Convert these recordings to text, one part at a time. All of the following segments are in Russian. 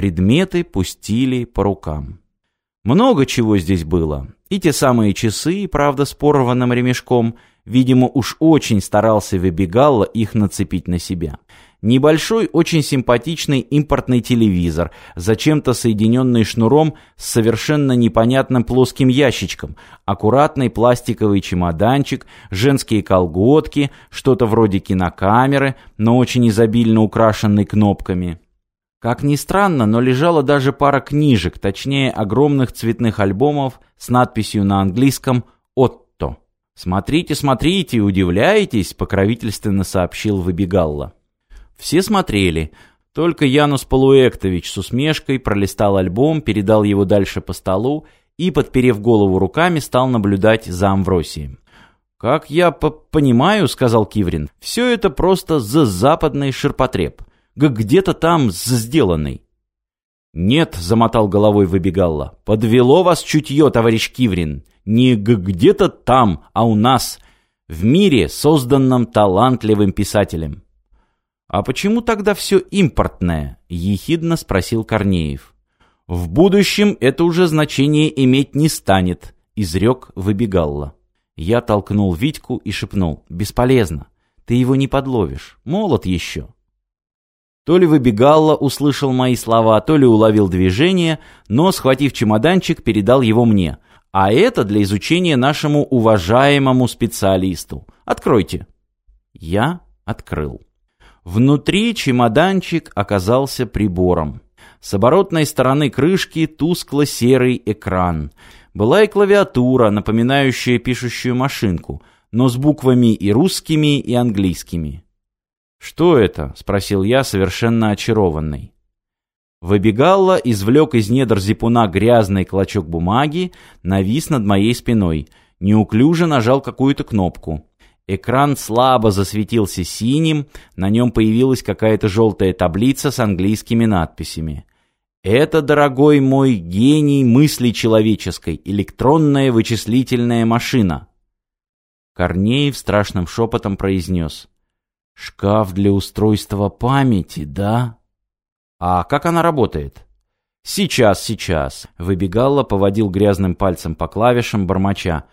Предметы пустили по рукам. Много чего здесь было. И те самые часы, правда, с порванным ремешком, видимо, уж очень старался Вебегалла их нацепить на себя. Небольшой, очень симпатичный импортный телевизор, зачем-то соединенный шнуром с совершенно непонятным плоским ящичком, аккуратный пластиковый чемоданчик, женские колготки, что-то вроде кинокамеры, но очень изобильно украшенный кнопками. Как ни странно, но лежала даже пара книжек, точнее огромных цветных альбомов с надписью на английском «Отто». «Смотрите, смотрите, удивляетесь», — покровительственно сообщил Выбегалла. Все смотрели. Только Янус Полуэктович с усмешкой пролистал альбом, передал его дальше по столу и, подперев голову руками, стал наблюдать за Амвросием. «Как я понимаю, — сказал Киврин, — все это просто за западный ширпотреб где-то там сделанный. «Нет», — замотал головой выбегалла, — «подвело вас чутье, товарищ Киврин. Не где-то там, а у нас, в мире, созданном талантливым писателем». «А почему тогда все импортное?» — ехидно спросил Корнеев. «В будущем это уже значение иметь не станет», — изрек выбегалла. Я толкнул Витьку и шепнул. «Бесполезно. Ты его не подловишь. Молод еще». То ли выбегало, услышал мои слова, то ли уловил движение, но, схватив чемоданчик, передал его мне. А это для изучения нашему уважаемому специалисту. Откройте. Я открыл. Внутри чемоданчик оказался прибором. С оборотной стороны крышки тускло-серый экран. Была и клавиатура, напоминающая пишущую машинку, но с буквами и русскими, и английскими. «Что это?» — спросил я, совершенно очарованный. Выбегалла, извлек из недр зипуна грязный клочок бумаги, навис над моей спиной, неуклюже нажал какую-то кнопку. Экран слабо засветился синим, на нем появилась какая-то желтая таблица с английскими надписями. «Это, дорогой мой гений мысли человеческой, электронная вычислительная машина». Корнеев страшным шепотом произнес — Шкаф для устройства памяти, да? А как она работает? Сейчас, сейчас. Выбегала, поводил грязным пальцем по клавишам бормоча.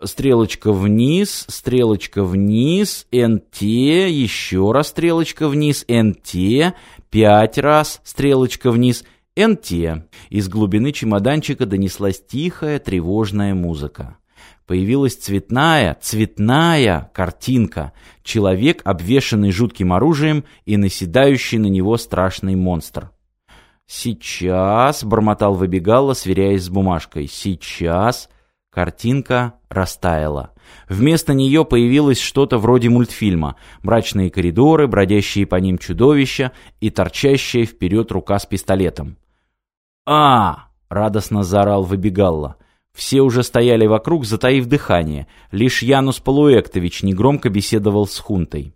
Стрелочка вниз, стрелочка вниз, НТ, еще раз стрелочка вниз, НТ, пять раз стрелочка вниз, НТ. Из глубины чемоданчика донеслась тихая, тревожная музыка. Появилась цветная, цветная картинка. Человек, обвешанный жутким оружием и наседающий на него страшный монстр. «Сейчас», — бормотал выбегала, сверяясь с бумажкой, «сейчас». Картинка растаяла. Вместо нее появилось что-то вроде мультфильма. Мрачные коридоры, бродящие по ним чудовища и торчащая вперед рука с пистолетом. «А!» — радостно заорал выбегалла. Все уже стояли вокруг, затаив дыхание. Лишь Янус Полуэктович негромко беседовал с хунтой.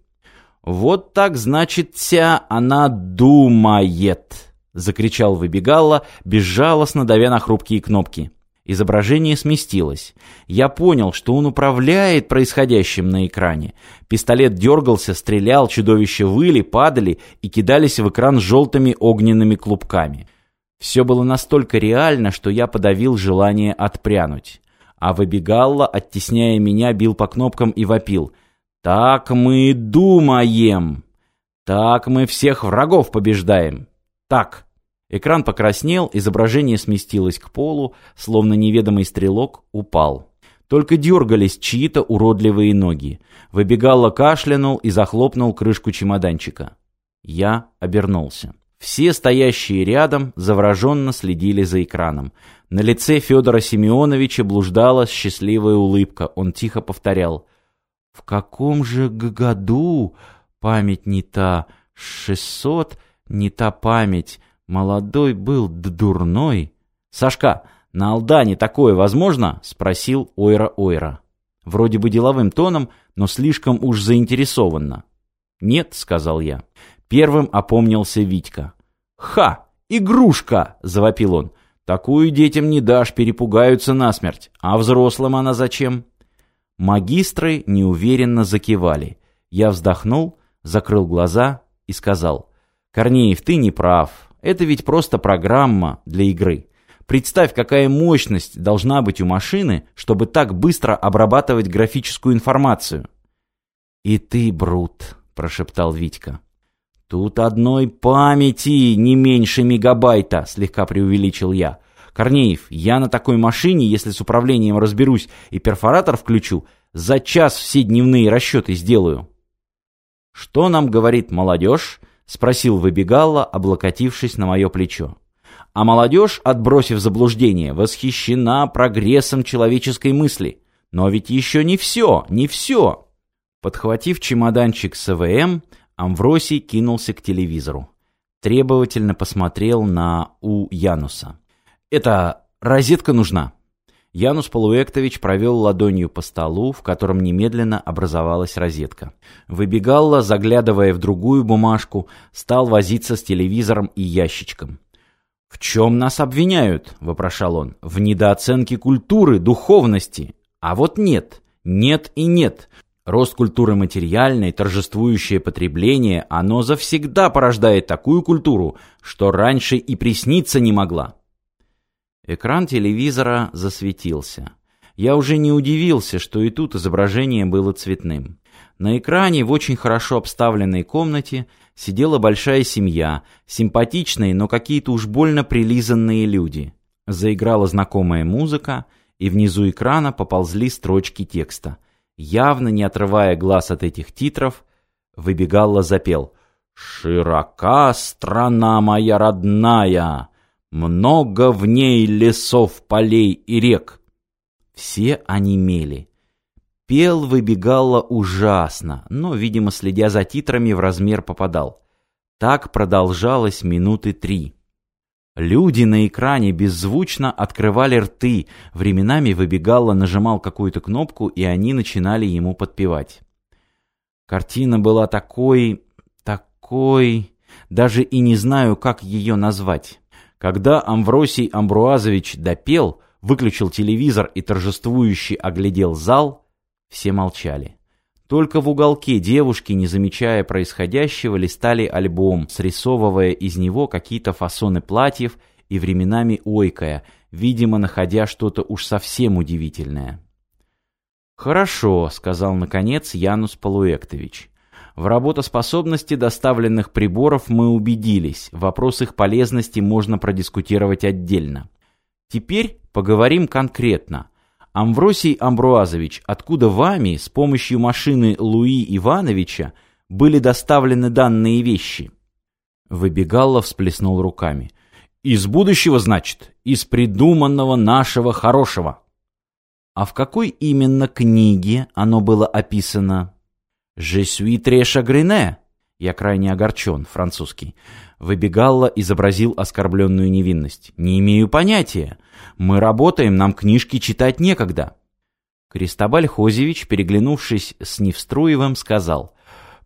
«Вот так, значит, вся она думает!» — закричал Выбегала, безжалостно давя на хрупкие кнопки. Изображение сместилось. Я понял, что он управляет происходящим на экране. Пистолет дергался, стрелял, чудовища выли, падали и кидались в экран желтыми огненными клубками. Все было настолько реально, что я подавил желание отпрянуть. А выбегалла, оттесняя меня, бил по кнопкам и вопил. «Так мы думаем! Так мы всех врагов побеждаем! Так!» Экран покраснел, изображение сместилось к полу, словно неведомый стрелок упал. Только дергались чьи-то уродливые ноги. Выбегало кашлянул и захлопнул крышку чемоданчика. Я обернулся. Все стоящие рядом завороженно следили за экраном. На лице Федора Семеновича блуждала счастливая улыбка. Он тихо повторял. «В каком же году память не та? Шестьсот не та память. Молодой был дурной». «Сашка, на Алдане такое возможно?» — спросил Ойра-Ойра. Вроде бы деловым тоном, но слишком уж заинтересованно. «Нет», — сказал я. Первым опомнился Витька. «Ха! Игрушка!» — завопил он. «Такую детям не дашь, перепугаются насмерть. А взрослым она зачем?» Магистры неуверенно закивали. Я вздохнул, закрыл глаза и сказал. «Корнеев, ты не прав. Это ведь просто программа для игры. Представь, какая мощность должна быть у машины, чтобы так быстро обрабатывать графическую информацию. «И ты, Брут», — прошептал Витька. «Тут одной памяти не меньше мегабайта», — слегка преувеличил я. «Корнеев, я на такой машине, если с управлением разберусь и перфоратор включу, за час все дневные расчеты сделаю». «Что нам говорит молодежь?» — спросил Выбегало, облокотившись на мое плечо. А молодежь, отбросив заблуждение, восхищена прогрессом человеческой мысли. Но ведь еще не все, не все. Подхватив чемоданчик с АВМ, Амвросий кинулся к телевизору. Требовательно посмотрел на У. Януса. «Это розетка нужна». Янус Полуэктович провел ладонью по столу, в котором немедленно образовалась розетка. Выбегалла, заглядывая в другую бумажку, стал возиться с телевизором и ящичком. «В чем нас обвиняют?» — вопрошал он. «В недооценке культуры, духовности. А вот нет. Нет и нет. Рост культуры материальной, торжествующее потребление, оно завсегда порождает такую культуру, что раньше и присниться не могла. Экран телевизора засветился. Я уже не удивился, что и тут изображение было цветным. На экране в очень хорошо обставленной комнате сидела большая семья, симпатичные, но какие-то уж больно прилизанные люди. Заиграла знакомая музыка, и внизу экрана поползли строчки текста – явно не отрывая глаз от этих титров, выбегало запел «Широка страна моя родная, много в ней лесов, полей и рек». Все онемели. Пел выбегало ужасно, но, видимо, следя за титрами, в размер попадал. Так продолжалось минуты три. Люди на экране беззвучно открывали рты, временами выбегало, нажимал какую-то кнопку, и они начинали ему подпевать. Картина была такой... такой... даже и не знаю, как ее назвать. Когда Амвросий Амбруазович допел, выключил телевизор и торжествующе оглядел зал, все молчали. Только в уголке девушки, не замечая происходящего, листали альбом, срисовывая из него какие-то фасоны платьев и временами ойкая, видимо, находя что-то уж совсем удивительное. «Хорошо», — сказал наконец Янус Полуэктович. «В работоспособности доставленных приборов мы убедились, вопрос их полезности можно продискутировать отдельно. Теперь поговорим конкретно. Амвросий Амбруазович, откуда вами с помощью машины Луи Ивановича были доставлены данные вещи?» Выбегало, всплеснул руками. «Из будущего, значит? Из придуманного нашего хорошего». «А в какой именно книге оно было описано?» «Je suis très chagriné». Я крайне огорчен, французский. Выбегалла изобразил оскорбленную невинность. «Не имею понятия. Мы работаем, нам книжки читать некогда». Кристобаль Хозевич, переглянувшись с Невструевым, сказал,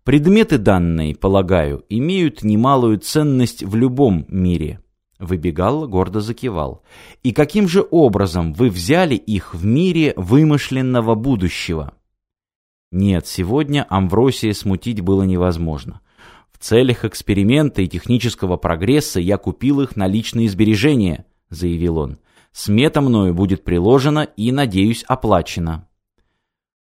«Предметы данные, полагаю, имеют немалую ценность в любом мире». Выбегал, гордо закивал. «И каким же образом вы взяли их в мире вымышленного будущего?» Нет, сегодня Амвросия смутить было невозможно. Целях эксперимента и технического прогресса я купил их на личные сбережения, заявил он. Смета мною будет приложена и, надеюсь, оплачена.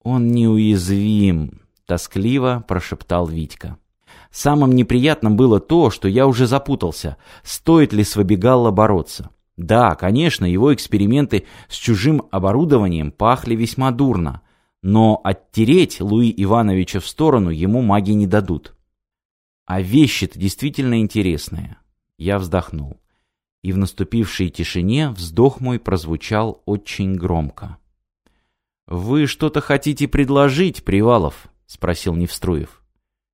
Он неуязвим, тоскливо прошептал Витька. Самым неприятным было то, что я уже запутался, стоит ли с Выбегалло бороться. Да, конечно, его эксперименты с чужим оборудованием пахли весьма дурно, но оттереть Луи Ивановича в сторону ему маги не дадут. А вещи-то действительно интересные. Я вздохнул. И в наступившей тишине вздох мой прозвучал очень громко. «Вы что-то хотите предложить, Привалов?» — спросил Невструев.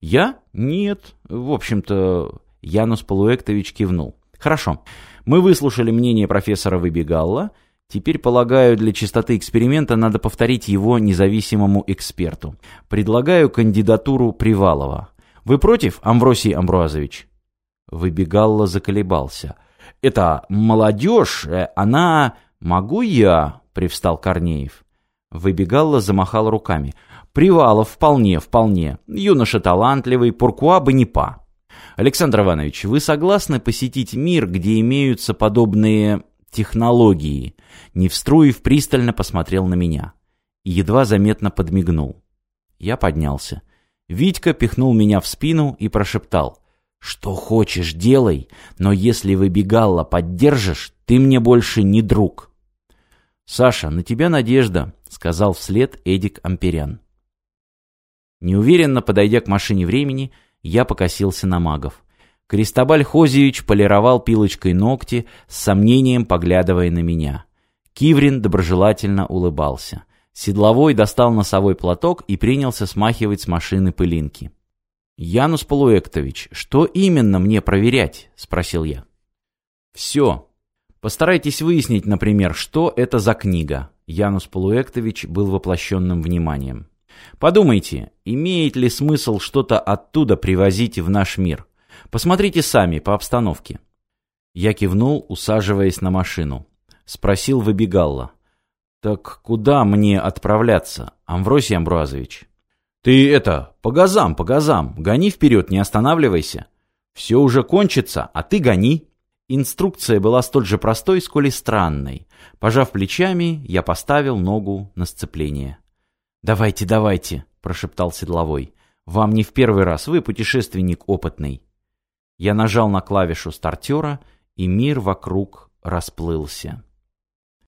«Я? Нет. В общем-то...» Янус Полуэктович кивнул. «Хорошо. Мы выслушали мнение профессора Выбегалла. Теперь, полагаю, для чистоты эксперимента надо повторить его независимому эксперту. Предлагаю кандидатуру Привалова. Вы против, Амвросий Амбруазович?» Выбегалла заколебался. «Это молодежь, э, она...» «Могу я?» — привстал Корнеев. Выбегалла замахал руками. «Привалов вполне, вполне. Юноша талантливый, Пуркуа бы не па. Александр Иванович, вы согласны посетить мир, где имеются подобные технологии?» Невструев пристально посмотрел на меня едва заметно подмигнул. Я поднялся. Витька пихнул меня в спину и прошептал. «Что хочешь, делай, но если выбегала поддержишь, ты мне больше не друг». «Саша, на тебя надежда», — сказал вслед Эдик Амперян. Неуверенно подойдя к машине времени, я покосился на магов. Кристобаль Хозевич полировал пилочкой ногти, с сомнением поглядывая на меня. Киврин доброжелательно улыбался. Седловой достал носовой платок и принялся смахивать с машины пылинки. «Янус Полуэктович, что именно мне проверять?» — спросил я. «Все. Постарайтесь выяснить, например, что это за книга». Янус Полуэктович был воплощенным вниманием. Подумайте, имеет ли смысл что-то оттуда привозить в наш мир? Посмотрите сами по обстановке. Я кивнул, усаживаясь на машину. Спросил выбегалла. «Так куда мне отправляться, Амвросий Амбруазович?» «Ты это, по газам, по газам, гони вперед, не останавливайся. Все уже кончится, а ты гони». Инструкция была столь же простой, сколь и странной. Пожав плечами, я поставил ногу на сцепление. «Давайте, давайте», — прошептал Седловой. «Вам не в первый раз, вы путешественник опытный». Я нажал на клавишу стартера, и мир вокруг расплылся.